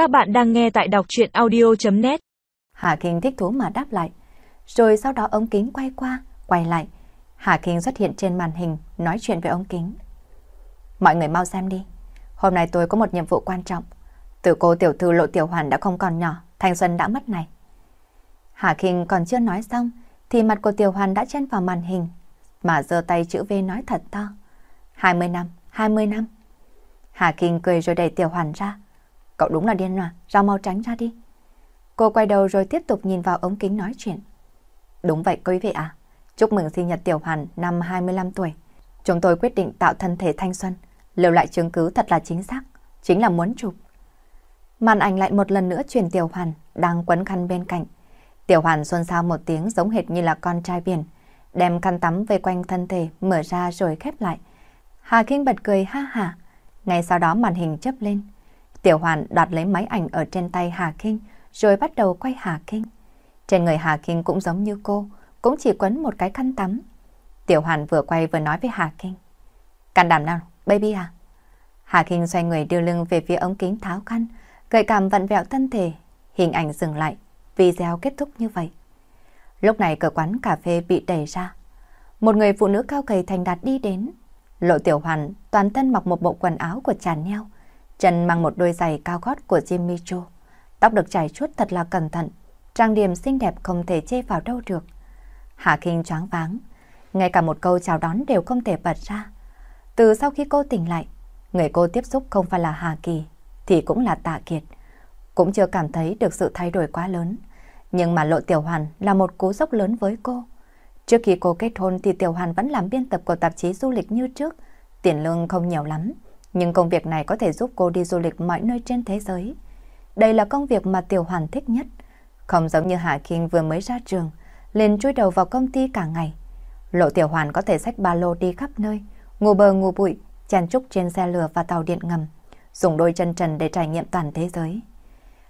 Các bạn đang nghe tại đọc chuyện audio.net Hà Kinh thích thú mà đáp lại. Rồi sau đó ống kính quay qua, quay lại. Hà Kinh xuất hiện trên màn hình, nói chuyện với ống kính. Mọi người mau xem đi. Hôm nay tôi có một nhiệm vụ quan trọng. Từ cô tiểu thư lộ tiểu hoàn đã không còn nhỏ, thanh xuân đã mất này. Hà Kinh còn chưa nói xong, thì mặt của tiểu hoàn đã chen vào màn hình, mà giơ tay chữ V nói thật to. 20 năm, 20 năm. Hà Kinh cười rồi đẩy tiểu hoàn ra. Cậu đúng là điên à, ra mau tránh ra đi. Cô quay đầu rồi tiếp tục nhìn vào ống kính nói chuyện. Đúng vậy quý vị à, chúc mừng sinh nhật Tiểu Hoàn năm 25 tuổi. Chúng tôi quyết định tạo thân thể thanh xuân, lưu lại chứng cứ thật là chính xác, chính là muốn chụp. Màn ảnh lại một lần nữa truyền Tiểu Hoàn đang quấn khăn bên cạnh. Tiểu Hoàn xuân sao một tiếng giống hệt như là con trai biển, đem khăn tắm về quanh thân thể mở ra rồi khép lại. Hà Kinh bật cười ha hả. Ngay sau đó màn hình chấp lên. Tiểu Hoàn đoạt lấy máy ảnh ở trên tay Hà Kinh rồi bắt đầu quay Hà Kinh. Trên người Hà Kinh cũng giống như cô, cũng chỉ quấn một cái khăn tắm. Tiểu Hoàn vừa quay vừa nói với Hà Kinh. Can đảm nào, baby à? Hà Kinh xoay người đưa lưng về phía ống kính tháo khăn, gợi cảm vặn vẹo thân thể. Hình ảnh dừng lại, video kết thúc như vậy. Lúc này cửa quán cà phê bị đẩy ra. Một người phụ nữ cao gầy thành đạt đi đến. Lộ Tiểu Hoàn toàn thân mặc một bộ quần áo của Chanel, chân mang một đôi giày cao gót của Jimmy Choo. Tóc được chải chuốt thật là cẩn thận, trang điểm xinh đẹp không thể chê vào đâu được. Hạ Kinh choáng váng, ngay cả một câu chào đón đều không thể bật ra. Từ sau khi cô tỉnh lại, người cô tiếp xúc không phải là Hà Kỳ, thì cũng là Tạ Kiệt. Cũng chưa cảm thấy được sự thay đổi quá lớn. Nhưng mà Lộ Tiểu Hoàn là một cú sốc lớn với cô. Trước khi cô kết hôn thì Tiểu Hoàn vẫn làm biên tập của tạp chí du lịch như trước. Tiền lương không nhiều lắm, nhưng công việc này có thể giúp cô đi du lịch mọi nơi trên thế giới. Đây là công việc mà Tiểu Hoàn thích nhất. Không giống như Hạ Kinh vừa mới ra trường, liền chui đầu vào công ty cả ngày. Lộ Tiểu Hoàn có thể xách ba lô đi khắp nơi, ngủ bờ ngủ bụi, chèn trúc trên xe lửa và tàu điện ngầm, dùng đôi chân trần để trải nghiệm toàn thế giới.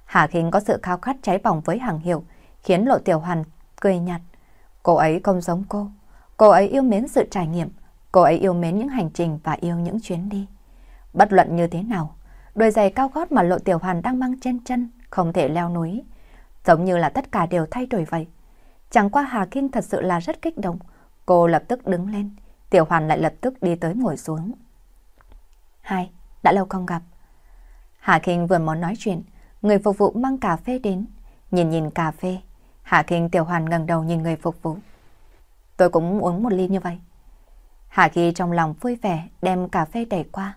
Hạ Kinh có sự khao khát cháy bỏng với hàng hiệu, khiến Lộ Tiểu Hoàn cười nhạt. Cô ấy không giống cô. Cô ấy yêu mến sự trải nghiệm. Cô ấy yêu mến những hành trình và yêu những chuyến đi. Bất luận như thế nào, đôi giày cao gót mà Lộ Tiểu Hoàn đang mang trên chân không thể leo núi. Giống như là tất cả đều thay đổi vậy. Chẳng qua Hà Kinh thật sự là rất kích động. Cô lập tức đứng lên. Tiểu Hoàn lại lập tức đi tới ngồi xuống. Hai, đã lâu không gặp. Hà Kinh vừa muốn nói chuyện, người phục vụ mang cà phê đến. Nhìn nhìn cà phê, Hà Kinh Tiểu Hoàn ngẩng đầu nhìn người phục vụ. Tôi cũng uống một ly như vậy. Hà Kỳ trong lòng vui vẻ đem cà phê đẩy qua.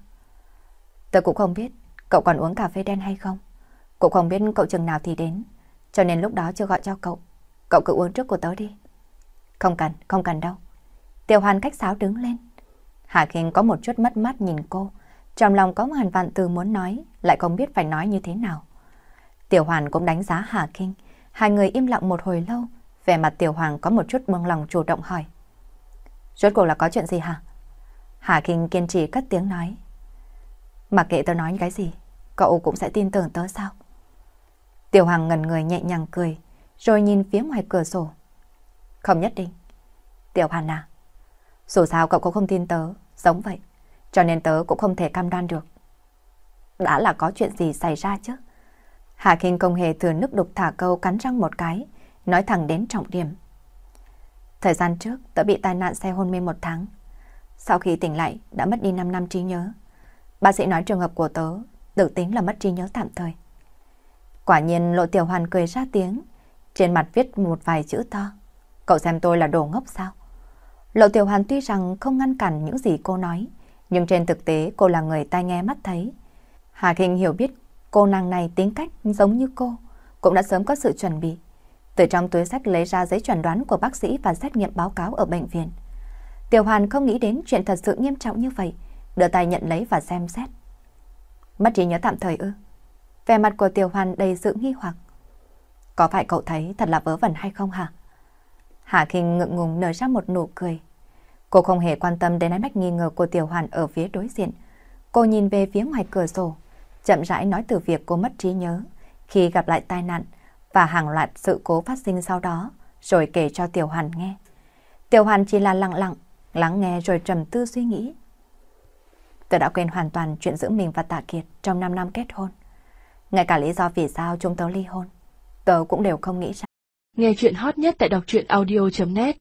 Tôi cũng không biết cậu còn uống cà phê đen hay không. Cũng không biết cậu chừng nào thì đến. Cho nên lúc đó chưa gọi cho cậu. Cậu cứ uống trước của tớ đi. Không cần, không cần đâu. Tiểu Hoàn cách sáo đứng lên. Hà Kinh có một chút mất mát nhìn cô. Trong lòng có ngàn vạn từ muốn nói, lại không biết phải nói như thế nào. Tiểu Hoàn cũng đánh giá Hà Kinh. Hai người im lặng một hồi lâu, vẻ mặt Tiểu Hoàng có một chút mừng lòng chủ động hỏi. Rốt cuộc là có chuyện gì hả? Hà Kinh kiên trì cất tiếng nói. Mặc kệ tớ nói cái gì, cậu cũng sẽ tin tưởng tớ sao? Tiểu Hoàng ngần người nhẹ nhàng cười, rồi nhìn phía ngoài cửa sổ. Không nhất định. Tiểu Hoàn à, dù sao cậu cũng không tin tớ, giống vậy, cho nên tớ cũng không thể cam đoan được. Đã là có chuyện gì xảy ra chứ? Hà Kinh không hề thừa nước đục thả câu cắn răng một cái, nói thẳng đến trọng điểm. Thời gian trước, tớ bị tai nạn xe hôn mê một tháng. Sau khi tỉnh lại, đã mất đi 5 năm trí nhớ. Bác sĩ nói trường hợp của tớ tự tính là mất trí nhớ tạm thời. Quả nhiên Lộ Tiểu Hoàn cười ra tiếng, trên mặt viết một vài chữ to. Cậu xem tôi là đồ ngốc sao? Lộ Tiểu Hoàn tuy rằng không ngăn cản những gì cô nói, nhưng trên thực tế cô là người tai nghe mắt thấy. Hà Kinh hiểu biết cô nàng này tính cách giống như cô, cũng đã sớm có sự chuẩn bị. Từ trong túi sách lấy ra giấy chuẩn đoán của bác sĩ và xét nghiệm báo cáo ở bệnh viện. Tiểu Hoàn không nghĩ đến chuyện thật sự nghiêm trọng như vậy, đưa tay nhận lấy và xem xét. Mất trí nhớ tạm thời ư? Vẻ mặt của Tiểu Hoàn đầy sự nghi hoặc. Có phải cậu thấy thật là vớ vẩn hay không hả? Hạ Kinh ngượng ngùng nở ra một nụ cười. Cô không hề quan tâm đến ánh mắt nghi ngờ của Tiểu Hoàn ở phía đối diện. Cô nhìn về phía ngoài cửa sổ, chậm rãi nói từ việc cô mất trí nhớ khi gặp lại tai nạn và hàng loạt sự cố phát sinh sau đó, rồi kể cho Tiểu Hoàn nghe. Tiểu Hoàn chỉ là lặng lặng, lắng nghe rồi trầm tư suy nghĩ. Tôi đã quên hoàn toàn chuyện giữa mình và Tạ Kiệt trong 5 năm kết hôn. Ngay cả lý do vì sao chúng tớ ly hôn, tớ cũng đều không nghĩ ra. Nghe chuyện hot nhất tại đọc truyện audio.net